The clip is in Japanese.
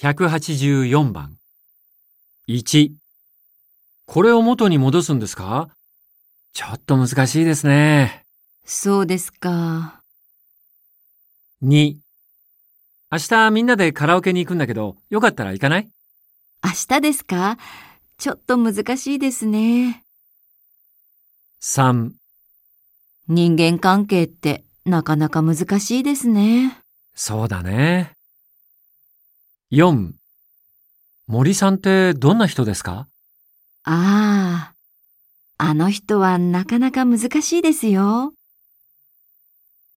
184番。1。これを元に戻すんですか？ちょっと難しいですね。そうですか。2。明日みんなでカラオケに行くんだけど、よかったら行かない？明日ですか？ちょっと難しいですね。?3。人間関係ってなかなか難しいですね。そうだね。4。森さんってどんな人ですか？ああ、あの人はなかなか難しいですよ。